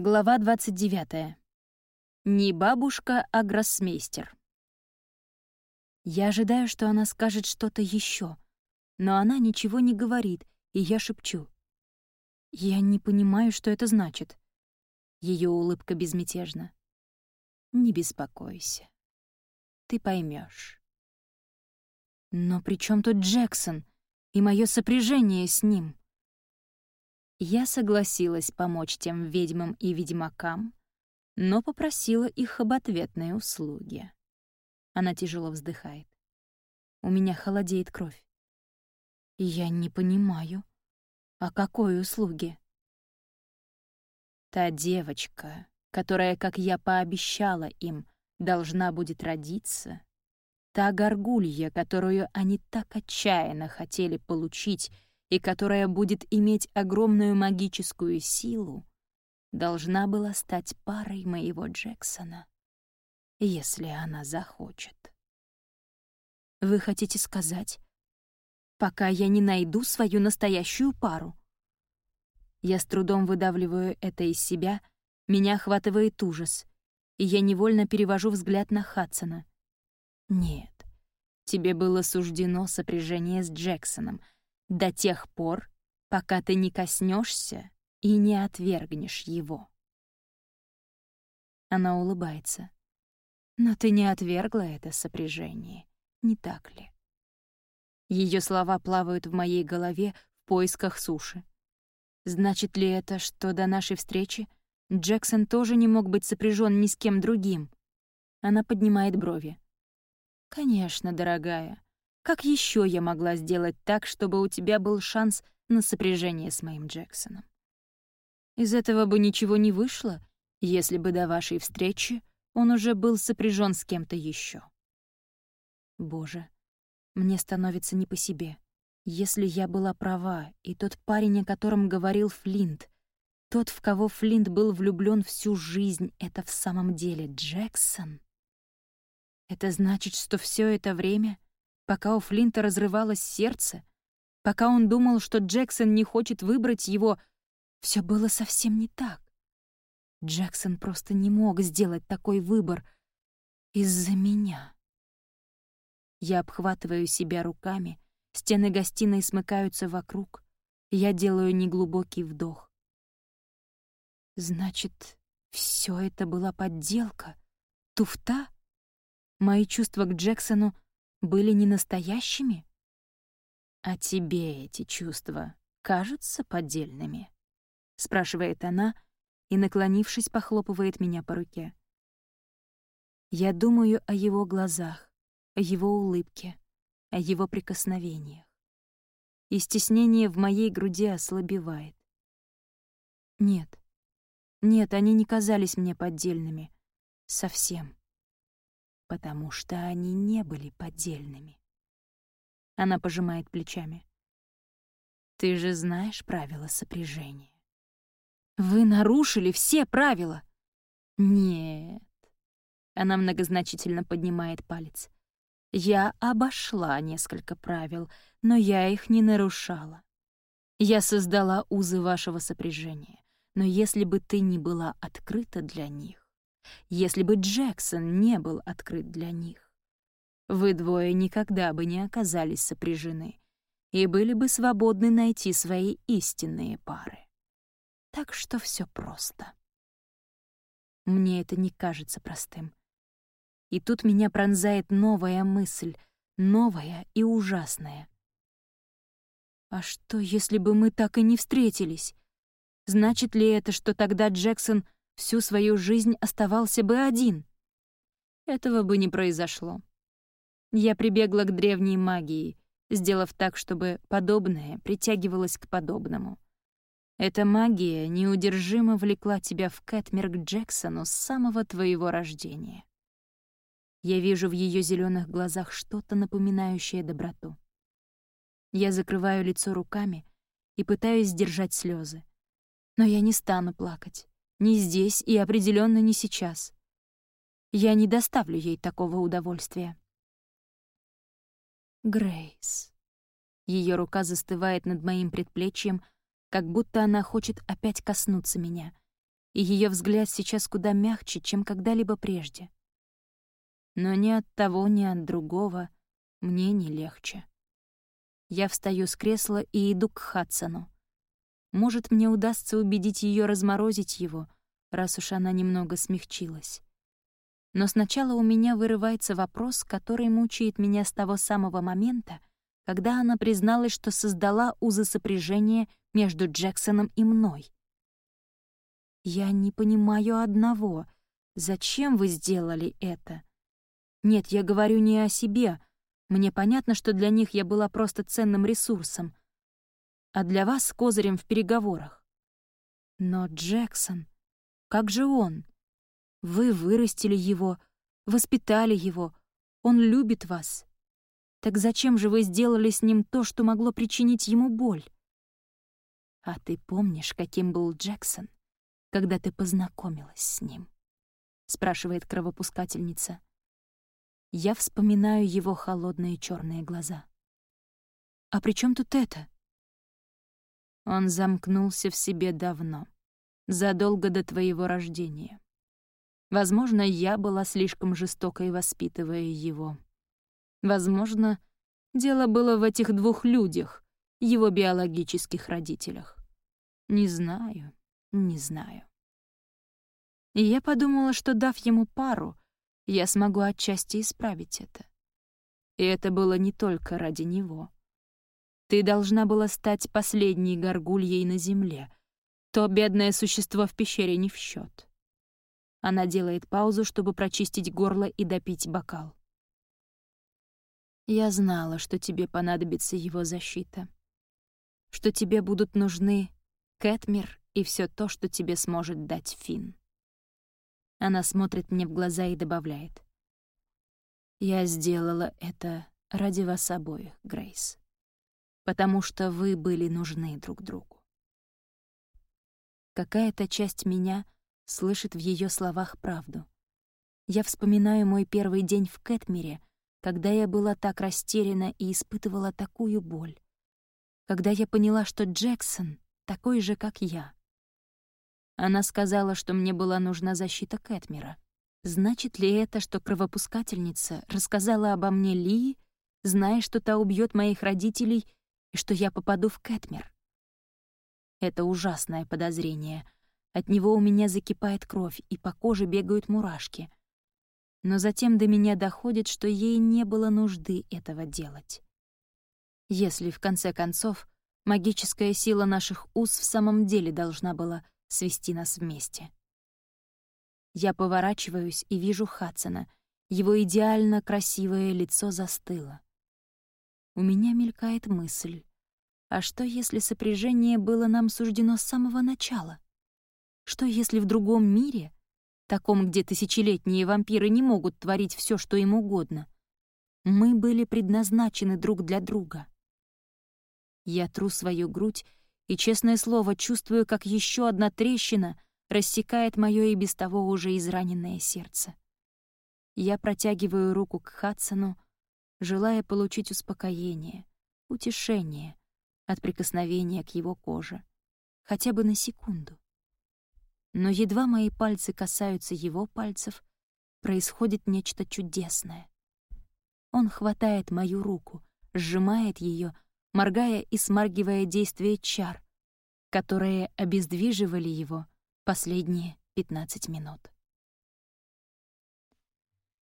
Глава 29. Не бабушка, а гроссмейстер. Я ожидаю, что она скажет что-то еще, но она ничего не говорит, и я шепчу. Я не понимаю, что это значит. Ее улыбка безмятежна. Не беспокойся. Ты поймешь. Но при чем тут Джексон и мое сопряжение с ним? Я согласилась помочь тем ведьмам и ведьмакам, но попросила их об ответной услуге. Она тяжело вздыхает. У меня холодеет кровь. Я не понимаю, о какой услуге? Та девочка, которая, как я пообещала им, должна будет родиться, та горгулья, которую они так отчаянно хотели получить и которая будет иметь огромную магическую силу, должна была стать парой моего Джексона, если она захочет. Вы хотите сказать, пока я не найду свою настоящую пару? Я с трудом выдавливаю это из себя, меня охватывает ужас, и я невольно перевожу взгляд на Хадсона. Нет, тебе было суждено сопряжение с Джексоном — до тех пор, пока ты не коснешься и не отвергнешь его. Она улыбается. Но ты не отвергла это сопряжение, не так ли? Ее слова плавают в моей голове в поисках суши. Значит ли это, что до нашей встречи Джексон тоже не мог быть сопряжен ни с кем другим? Она поднимает брови. «Конечно, дорогая. Как еще я могла сделать так, чтобы у тебя был шанс на сопряжение с моим Джексоном? Из этого бы ничего не вышло, если бы до вашей встречи он уже был сопряжен с кем-то еще. Боже, мне становится не по себе. Если я была права, и тот парень, о котором говорил Флинт, тот, в кого Флинт был влюблен всю жизнь, это в самом деле Джексон? Это значит, что все это время Пока у Флинта разрывалось сердце, пока он думал, что Джексон не хочет выбрать его, все было совсем не так. Джексон просто не мог сделать такой выбор из-за меня. Я обхватываю себя руками, стены гостиной смыкаются вокруг, я делаю неглубокий вдох. Значит, все это была подделка, туфта? Мои чувства к Джексону были не настоящими? «А тебе эти чувства кажутся поддельными?» — спрашивает она и, наклонившись, похлопывает меня по руке. Я думаю о его глазах, о его улыбке, о его прикосновениях. И стеснение в моей груди ослабевает. Нет, нет, они не казались мне поддельными. Совсем потому что они не были поддельными. Она пожимает плечами. Ты же знаешь правила сопряжения. Вы нарушили все правила. Нет. Она многозначительно поднимает палец. Я обошла несколько правил, но я их не нарушала. Я создала узы вашего сопряжения, но если бы ты не была открыта для них, если бы Джексон не был открыт для них. Вы двое никогда бы не оказались сопряжены и были бы свободны найти свои истинные пары. Так что все просто. Мне это не кажется простым. И тут меня пронзает новая мысль, новая и ужасная. А что, если бы мы так и не встретились? Значит ли это, что тогда Джексон всю свою жизнь оставался бы один. Этого бы не произошло. Я прибегла к древней магии, сделав так, чтобы подобное притягивалось к подобному. Эта магия неудержимо влекла тебя в Кэтмир к Джексону с самого твоего рождения. Я вижу в ее зеленых глазах что-то напоминающее доброту. Я закрываю лицо руками и пытаюсь сдержать слезы. Но я не стану плакать. Не здесь и определенно не сейчас. Я не доставлю ей такого удовольствия. Грейс. Ее рука застывает над моим предплечьем, как будто она хочет опять коснуться меня. и ее взгляд сейчас куда мягче, чем когда-либо прежде. Но ни от того, ни от другого мне не легче. Я встаю с кресла и иду к Хадсону. Может, мне удастся убедить ее разморозить его, раз уж она немного смягчилась. Но сначала у меня вырывается вопрос, который мучает меня с того самого момента, когда она призналась, что создала узы сопряжения между Джексоном и мной. «Я не понимаю одного. Зачем вы сделали это?» «Нет, я говорю не о себе. Мне понятно, что для них я была просто ценным ресурсом, а для вас — козырем в переговорах. Но Джексон, как же он? Вы вырастили его, воспитали его, он любит вас. Так зачем же вы сделали с ним то, что могло причинить ему боль? А ты помнишь, каким был Джексон, когда ты познакомилась с ним? спрашивает кровопускательница. Я вспоминаю его холодные черные глаза. А при чем тут это? Он замкнулся в себе давно, задолго до твоего рождения. Возможно, я была слишком жестокой, воспитывая его. Возможно, дело было в этих двух людях, его биологических родителях. Не знаю, не знаю. И я подумала, что, дав ему пару, я смогу отчасти исправить это. И это было не только ради него. Ты должна была стать последней горгульей на земле. То бедное существо в пещере не в счет. Она делает паузу, чтобы прочистить горло и допить бокал. Я знала, что тебе понадобится его защита. Что тебе будут нужны Кэтмир и все то, что тебе сможет дать Финн. Она смотрит мне в глаза и добавляет. «Я сделала это ради вас обоих, Грейс. Потому что вы были нужны друг другу». Какая-то часть меня — слышит в ее словах правду. Я вспоминаю мой первый день в Кэтмире, когда я была так растеряна и испытывала такую боль. Когда я поняла, что Джексон такой же, как я. Она сказала, что мне была нужна защита Кэтмира. Значит ли это, что кровопускательница рассказала обо мне Ли, зная, что та убьет моих родителей и что я попаду в Кэтмир? Это ужасное подозрение — от него у меня закипает кровь, и по коже бегают мурашки. Но затем до меня доходит, что ей не было нужды этого делать. Если, в конце концов, магическая сила наших уз в самом деле должна была свести нас вместе. Я поворачиваюсь и вижу Хадсона. Его идеально красивое лицо застыло. У меня мелькает мысль. А что, если сопряжение было нам суждено с самого начала? Что если в другом мире, таком, где тысячелетние вампиры не могут творить все, что им угодно, мы были предназначены друг для друга? Я тру свою грудь и, честное слово, чувствую, как еще одна трещина рассекает мое и без того уже израненное сердце. Я протягиваю руку к Хадсону, желая получить успокоение, утешение от прикосновения к его коже, хотя бы на секунду. Но едва мои пальцы касаются его пальцев, происходит нечто чудесное. Он хватает мою руку, сжимает ее, моргая и смаргивая действие чар, которые обездвиживали его последние 15 минут.